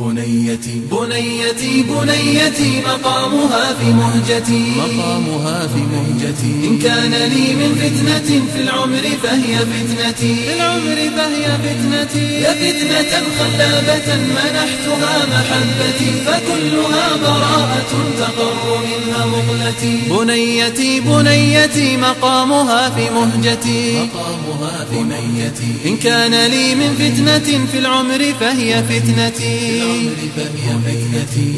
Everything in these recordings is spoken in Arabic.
بنيتي. بنيتي بنيتي مقامها في مهجتي. مقامها في مهجتي. إن كان لي من فتنة في العمر فهي فتنتي. في العمر فهي فتنتي. يا فتنة خلابة منحتها محبتي. فكلها براءة تقر منها مقلتي بنيتي بنيتي مقامها في مهجتي. مقامها في ميتي إن كان لي من فتنة في العمر فهي فتنتي.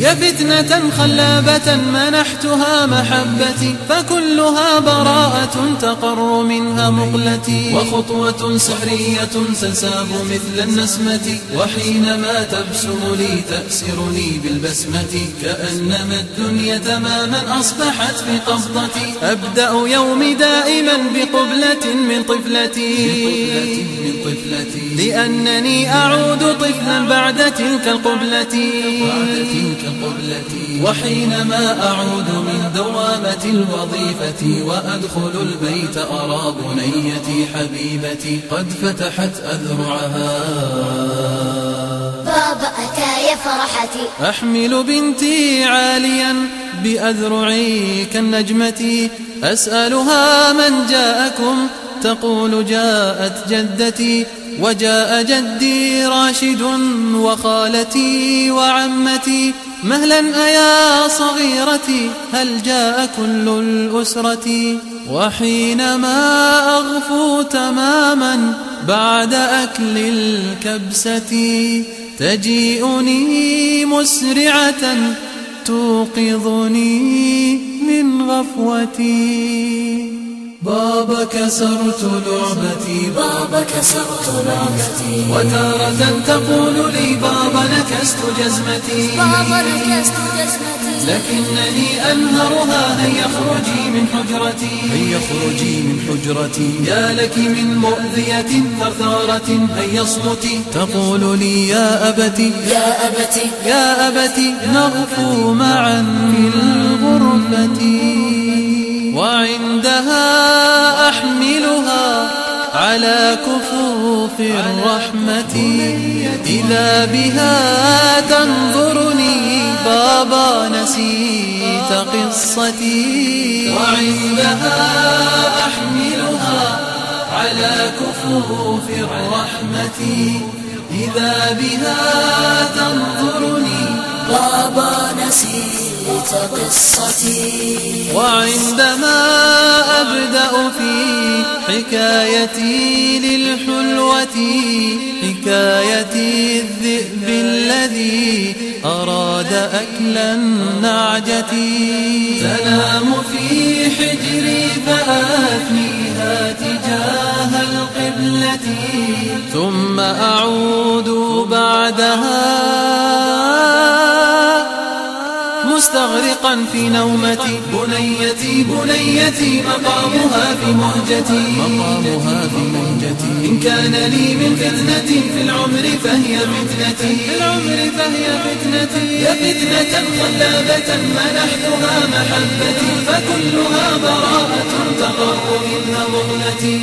يا فتنة خلابة منحتها محبتي فكلها براءة تقر منها مقلتي. وخطوة سحرية تنساب مثل النسمة وحينما تبسم لي تأسرني بالبسمة. كأنما الدنيا تماما أصبحت في قبضتي. أبدأ يومي دائما بقبلة من طفلتي. من طفلتي. لأنني أعود طفلا بعد تلك القبلة. تلك القبلة وحينما أعود من دوامة الوظيفة وأدخل البيت أرى بنيتي حبيبتي قد فتحت أذرعها. بابا أتى يا فرحتي. أحمل بنتي عاليا بأذرعي كالنجمة. أسألها من جاءكم تقول جاءت جدتي. وجاء جدي راشد وخالتي وعمتي مهلا أيا صغيرتي هل جاء كل الأسرة؟ وحينما أغفو تماما بعد أكل الكبسة تجيئني مسرعة توقظني من غفوتي. بابا كسرت لعبتي بابا كسرت لعبتي وتارة تقول لي بابا نكست جزمتي. بابا نكست جزمتي. لكنني أنهرها هيا اخرجي من حجرتي. هيا اخرجي من حجرتي. يا لك من مؤذية ثرثارة هيا اصمتي. تقول لي يا أبتي. يا أبتي. يا أبتي نغفو معا على كفوف الرحمة. إذا بها تنظرني بابا نسيت قصتي. وعندها أحملها على كفوف الرحمة. إذا بها تنظرني بابا نسيت قصتي. وعندما في حكايتي للحلوة حكايتي الذئب الذي أراد أكل النعجة. تنام في حجري فآتيها تجاه القبلة ثم أعود بعدها. مستغرقا في نومتي. بنيتي بنيتي مقامها في مهجتي. مقامها في مهجتي. إن كان لي من فتنة في العمر فهي فتنتي. في العمر فهي فتنتي. يا فتنة خلابة منحتها محبتي. فكلها براءة تقر منها مغلتي